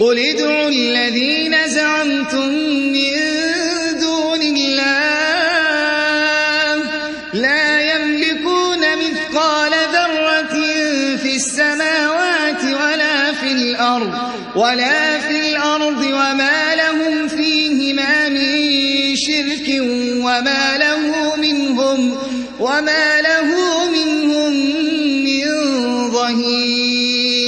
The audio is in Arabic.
قل ادعوا الذين زعمتم من دون الله لا يملكون مثقال ذرة في السماوات ولا في الأرض ولا في الأرض وما لهم فيهما من شرك وما له منهم وما له منهم من ظهير.